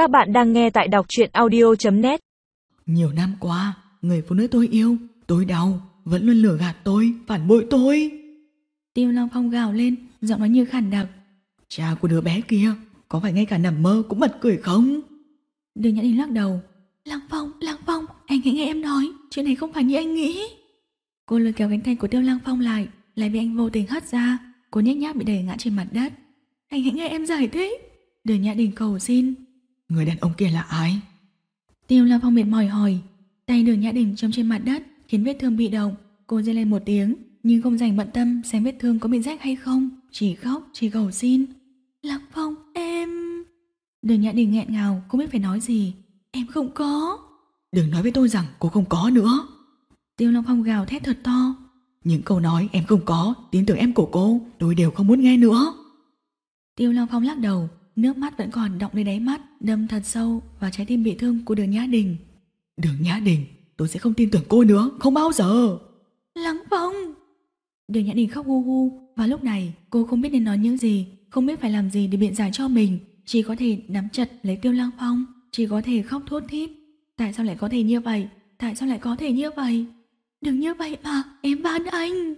Các bạn đang nghe tại đọc truyện audio.net Nhiều năm qua, người phụ nữ tôi yêu, tôi đau, vẫn luôn lừa gạt tôi, phản bội tôi. Tiêu Long Phong gào lên, giọng nói như khản đặc. Cha của đứa bé kia, có phải ngay cả nằm mơ cũng bật cười không? Đường Nhã Đình lắc đầu. Lăng Phong, Lăng Phong, anh hãy nghe em nói, chuyện này không phải như anh nghĩ. Cô lôi kéo cánh tay của Tiêu Lăng Phong lại, lại bị anh vô tình hất ra. Cô nhếch nhác bị đẩy ngã trên mặt đất. Anh hãy nghe em giải thích. Đường Nhã Đình cầu xin. Người đàn ông kia là ai? Tiêu Lăng Phong mệt mỏi hỏi. Tay đường Nhã Đình chống trên mặt đất khiến vết thương bị động. Cô rên lên một tiếng, nhưng không dành bận tâm xem vết thương có bị rách hay không. Chỉ khóc, chỉ cầu xin. Lăng Phong, em... Đường Nhã Đình nghẹn ngào, không biết phải nói gì. Em không có. Đừng nói với tôi rằng cô không có nữa. Tiêu Long Phong gào thét thật to. Những câu nói em không có, tin tưởng em của cô, tôi đều không muốn nghe nữa. Tiêu Long Phong lắc đầu, nước mắt vẫn còn đọng lên đáy mắt, đâm thật sâu vào trái tim bị thương của đường Nhã Đình. Đường Nhã Đình, tôi sẽ không tin tưởng cô nữa, không bao giờ. Lăng Phong! Đường Nhã Đình khóc hu hu, và lúc này cô không biết nên nói những gì, không biết phải làm gì để biện giải cho mình, chỉ có thể nắm chặt lấy Tiêu Lăng Phong, chỉ có thể khóc thốt thít. Tại sao lại có thể như vậy? Tại sao lại có thể như vậy? Đừng như vậy mà, em van anh.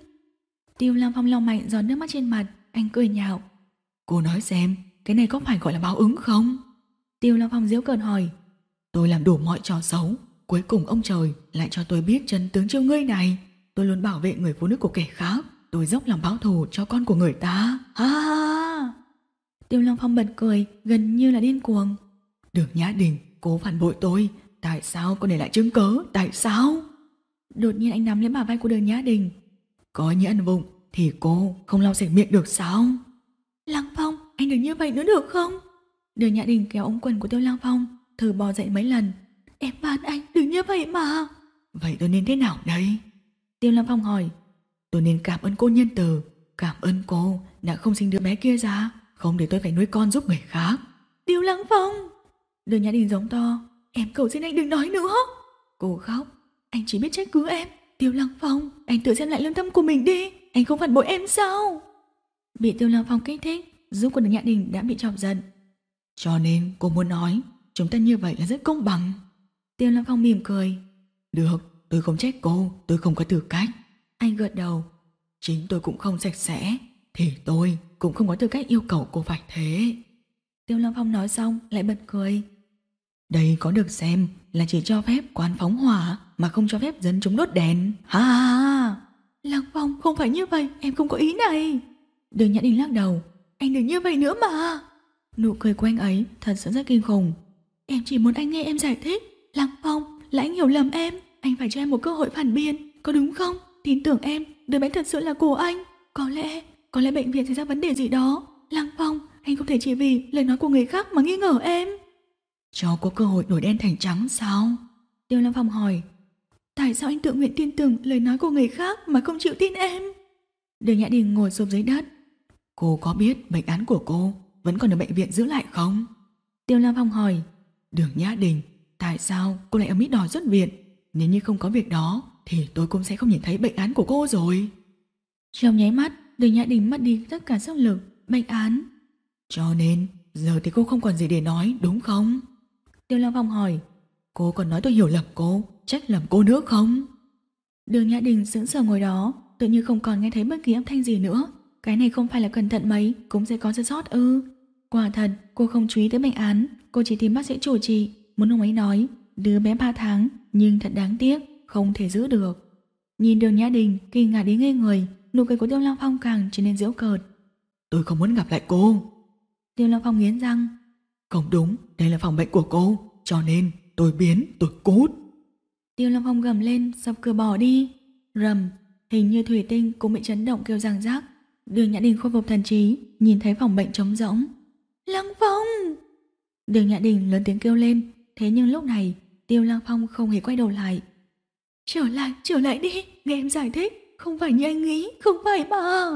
Tiêu Lăng Phong lau mạnh giọt nước mắt trên mặt, anh cười nhạo. Cô nói xem, cái này có phải gọi là báo ứng không? Tiêu Lăng Phong giễu cợt hỏi. Tôi làm đủ mọi trò xấu, cuối cùng ông trời lại cho tôi biết chân tướng chiêu ngươi này. Tôi luôn bảo vệ người phụ nữ của kẻ khác, tôi dốc lòng báo thù cho con của người ta. Ha ha ha! Tiêu Lăng Phong bật cười, gần như là điên cuồng. Đường Nhã Đình, cố phản bội tôi. Tại sao cô để lại chứng cớ? Tại sao? Đột nhiên anh nắm lấy bả vai của đường Nhã Đình. Có những ăn vụng thì cô không lau sạch miệng được sao? Lăng Phong, anh đừng như vậy nữa được không? Đường Nhã Đình kéo ống quần của Tiêu Lăng Phong, thử bò dậy mấy lần. Em van anh, đừng như vậy mà. Vậy tôi nên thế nào đây? Tiêu Lăng Phong hỏi. Tôi nên cảm ơn cô nhân từ, cảm ơn cô đã không sinh đứa bé kia ra, không để tôi phải nuôi con giúp người khác. Tiêu Lăng Phong! Đường Nhã Đình giống to. Em cầu xin anh đừng nói nữa. Cô khóc. Anh chỉ biết trách cứ em. Tiêu Lăng Phong, anh tự xem lại lương tâm của mình đi. Anh không phản bội em sao? Bị Tiêu Lăng Phong kích thích, giúp của Nhã Đình đã bị chọc giận. Cho nên cô muốn nói, chúng ta như vậy là rất công bằng. Tiêu Lâm Phong mỉm cười. Được, tôi không trách cô, tôi không có tư cách. Anh gật đầu. Chính tôi cũng không sạch sẽ, thì tôi cũng không có tư cách yêu cầu cô phải thế. Tiêu Lâm Phong nói xong lại bật cười. Đây có được xem là chỉ cho phép quán phóng hỏa mà không cho phép dân chúng đốt đèn. Ha ha ha! Lăng Phong không phải như vậy, em không có ý này. Đường Nhã Đình lắc đầu. Anh đừng như vậy nữa mà. Nụ cười của anh ấy thật sự rất kinh khủng. Em chỉ muốn anh nghe em giải thích. Lăng Phong, là anh hiểu lầm em. Anh phải cho em một cơ hội phản biện, có đúng không? Tin tưởng em, đứa bé thật sự là của anh. Có lẽ, có lẽ bệnh viện xảy ra vấn đề gì đó. Lăng Phong, anh không thể chỉ vì lời nói của người khác mà nghi ngờ em. Cho có cơ hội đổi đen thành trắng sao? Tiêu Lăng Phong hỏi. Tại sao anh tự nguyện tin tưởng lời nói của người khác mà không chịu tin em? Đường Nhã Đình ngồi sụp dưới đất. Cô có biết bệnh án của cô vẫn còn ở bệnh viện giữ lại không? Tiêu Lam Phong hỏi. Đường Nhã Đình, tại sao cô lại ở Mỹ đòi xuất viện? Nếu như không có việc đó, thì tôi cũng sẽ không nhìn thấy bệnh án của cô rồi. Trong nháy mắt, đường Nhã Đình mất đi tất cả sức lực, bệnh án. Cho nên, giờ thì cô không còn gì để nói, đúng không? Tiêu Lam Phong hỏi. Cô còn nói tôi hiểu lầm cô, trách lầm cô nữa không? Đường Nhã Đình sững sờ ngồi đó, tự như không còn nghe thấy bất kỳ âm thanh gì nữa. Cái này không phải là cẩn thận mấy, cũng sẽ có sơ sót ư. Quả thật, cô không chú ý tới bệnh án, cô chỉ tìm bác sĩ chủ trị, muốn ông ấy nói, đứa bé 3 tháng, nhưng thật đáng tiếc, không thể giữ được. Nhìn đường Nhã Đình, kinh ngạc đến ngây người, nụ cười của Tiêu Long Phong càng trở nên giễu cợt. Tôi không muốn gặp lại cô. Tiêu Long Phong nghiến răng. Không đúng, đây là phòng bệnh của cô, cho nên tôi biến, tôi cút. Tiêu Long Phong gầm lên, sập cửa bỏ đi. Rầm, hình như thủy tinh cũng bị chấn động kêu răng rác. Đường Nhã Đình khôi phục thần trí, nhìn thấy phòng bệnh trống rỗng. Lăng Phong! Đường Nhã Đình lớn tiếng kêu lên, thế nhưng lúc này Tiêu Lăng Phong không hề quay đầu lại. Trở lại, trở lại đi, nghe em giải thích, không phải như anh nghĩ, không phải mà.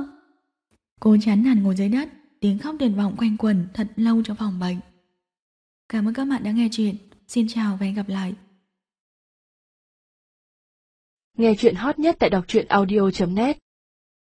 Cô chán nản ngồi dưới đất, tiếng khóc tuyệt vọng quanh quần thật lâu trong phòng bệnh. Cảm ơn các bạn đã nghe chuyện, xin chào và hẹn gặp lại. Nghe chuyện hot nhất tại đọc truyện audio.net